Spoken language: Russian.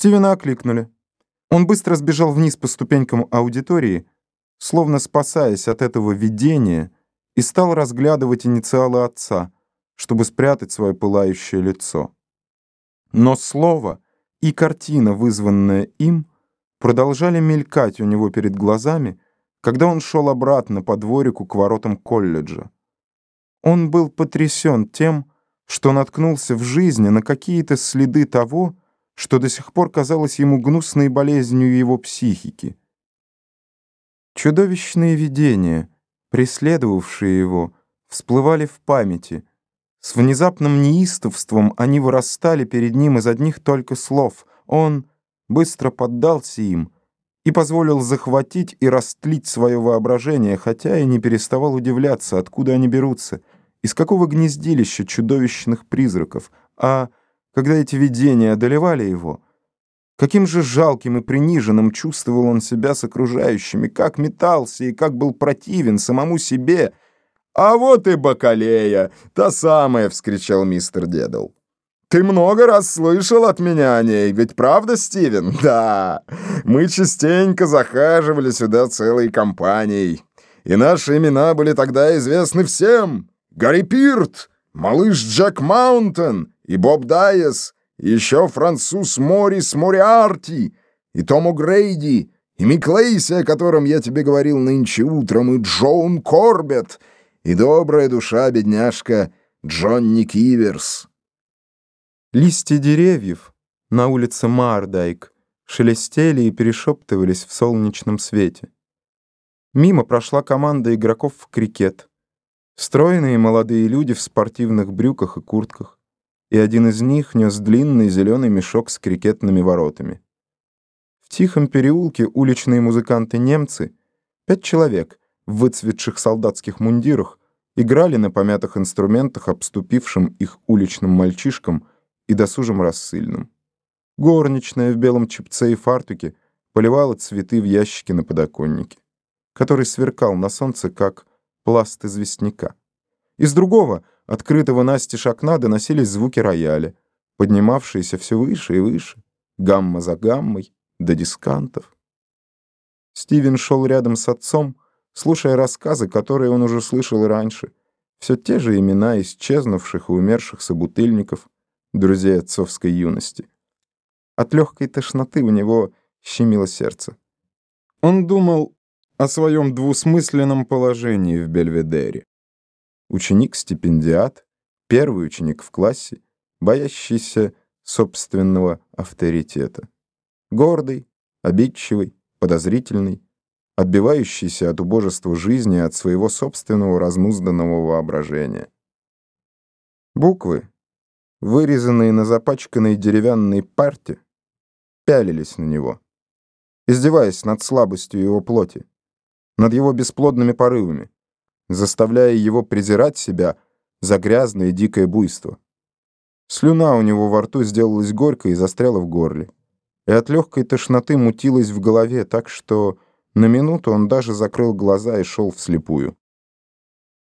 Стивена окликнули. Он быстро сбежал вниз по ступенькам аудитории, словно спасаясь от этого видения, и стал разглядывать инициалы отца, чтобы спрятать свое пылающее лицо. Но слово и картина, вызванная им, продолжали мелькать у него перед глазами, когда он шел обратно по дворику к воротам колледжа. Он был потрясен тем, что наткнулся в жизни на какие-то следы того, что до сих пор казалось ему гнусной болезнью его психики. Чудовищные видения, преследовавшие его, всплывали в памяти. С внезапным неистовством они вырастали перед ним из одних только слов. Он быстро поддался им и позволил захватить и растлить свое воображение, хотя и не переставал удивляться, откуда они берутся, из какого гнездилища чудовищных призраков, а когда эти видения одолевали его, каким же жалким и приниженным чувствовал он себя с окружающими, как метался и как был противен самому себе. «А вот и бакалея, та самая!» — вскричал мистер Дедл. «Ты много раз слышал от меня о ней, ведь правда, Стивен? Да, мы частенько захаживали сюда целой компанией, и наши имена были тогда известны всем. Гарри Пирт, малыш Джек Маунтен, и Боб Дайес, и еще француз Морис Мориарти, и Том О'Грейди, и Мик Лейси, о котором я тебе говорил нынче утром, и Джоун Корбет, и добрая душа бедняжка Джонни Киверс. Листья деревьев на улице Мардайк шелестели и перешептывались в солнечном свете. Мимо прошла команда игроков в крикет. Стройные молодые люди в спортивных брюках и куртках и один из них нес длинный зеленый мешок с крикетными воротами. В тихом переулке уличные музыканты-немцы, пять человек в выцветших солдатских мундирах, играли на помятых инструментах обступившим их уличным мальчишкам и досужим рассыльным. Горничная в белом чепце и фартуке поливала цветы в ящике на подоконнике, который сверкал на солнце, как пласт известняка. Из другого — открытого настежь окна доносились звуки рояля, поднимавшиеся все выше и выше, гамма за гаммой, до дискантов. Стивен шел рядом с отцом, слушая рассказы, которые он уже слышал раньше, все те же имена исчезнувших и умерших собутыльников, друзей отцовской юности. От легкой тошноты у него щемило сердце. Он думал о своем двусмысленном положении в Бельведере ученик-стипендиат, первый ученик в классе, боящийся собственного авторитета. Гордый, обидчивый, подозрительный, отбивающийся от убожества жизни от своего собственного разнузданного воображения. Буквы, вырезанные на запачканной деревянной парте, пялились на него, издеваясь над слабостью его плоти, над его бесплодными порывами заставляя его презирать себя за грязное дикое буйство. Слюна у него во рту сделалась горькой и застряла в горле. И от легкой тошноты мутилась в голове, так что на минуту он даже закрыл глаза и шел вслепую.